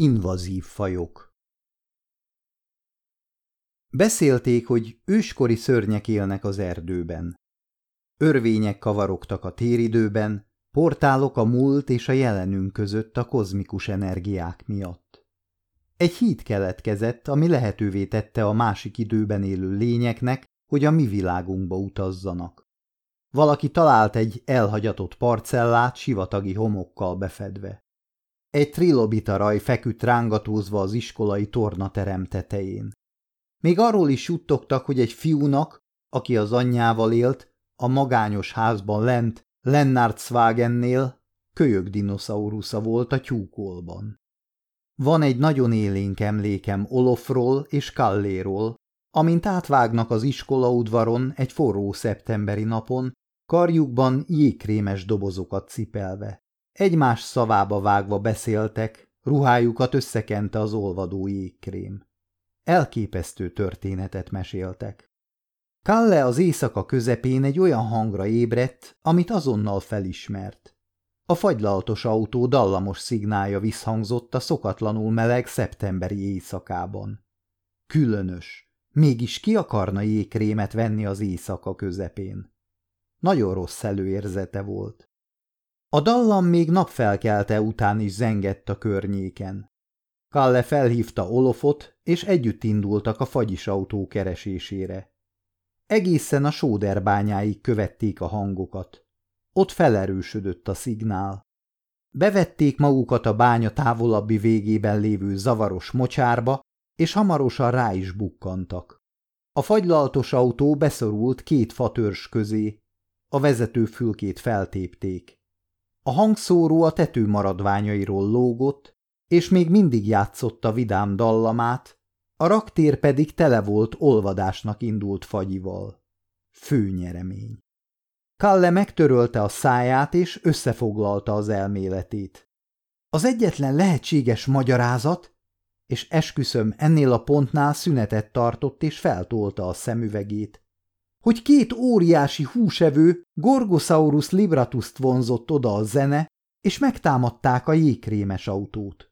Invazív fajok Beszélték, hogy őskori szörnyek élnek az erdőben. Örvények kavarogtak a téridőben, portálok a múlt és a jelenünk között a kozmikus energiák miatt. Egy híd keletkezett, ami lehetővé tette a másik időben élő lényeknek, hogy a mi világunkba utazzanak. Valaki talált egy elhagyatott parcellát sivatagi homokkal befedve. Egy trilobita raj feküdt rángatózva az iskolai tornaterem tetején. Még arról is suttogtak, hogy egy fiúnak, aki az anyjával élt, a magányos házban lent, Lennartswagennél, kölyök dinoszaurusza volt a tyúkolban. Van egy nagyon élénk emlékem Olofról és Kalléról, amint átvágnak az iskola udvaron egy forró szeptemberi napon, karjukban jégkrémes dobozokat cipelve. Egymás szavába vágva beszéltek, ruhájukat összekente az olvadó jégkrém. Elképesztő történetet meséltek. Kalle az éjszaka közepén egy olyan hangra ébredt, amit azonnal felismert. A fagylaltos autó dallamos szignálja visszhangzott a szokatlanul meleg szeptemberi éjszakában. Különös, mégis ki akarna jégkrémet venni az éjszaka közepén? Nagyon rossz előérzete volt. A dallam még napfelkelte után is zengett a környéken. Kalle felhívta Olofot, és együtt indultak a fagyis autó keresésére. Egészen a sóderbányáig követték a hangokat. Ott felerősödött a szignál. Bevették magukat a bánya távolabbi végében lévő zavaros mocsárba, és hamarosan rá is bukkantak. A fagylaltos autó beszorult két fatörs közé, a vezető fülkét feltépték. A hangszóró a tető maradványairól lógott, és még mindig játszotta vidám dallamát, a raktér pedig tele volt olvadásnak indult fagyival. Főnyeremény. Kalle megtörölte a száját, és összefoglalta az elméletét. Az egyetlen lehetséges magyarázat, és esküszöm ennél a pontnál szünetet tartott, és feltolta a szemüvegét, hogy két óriási húsevő Gorgosaurus libratuszt vonzott oda a zene, és megtámadták a jégkrémes autót.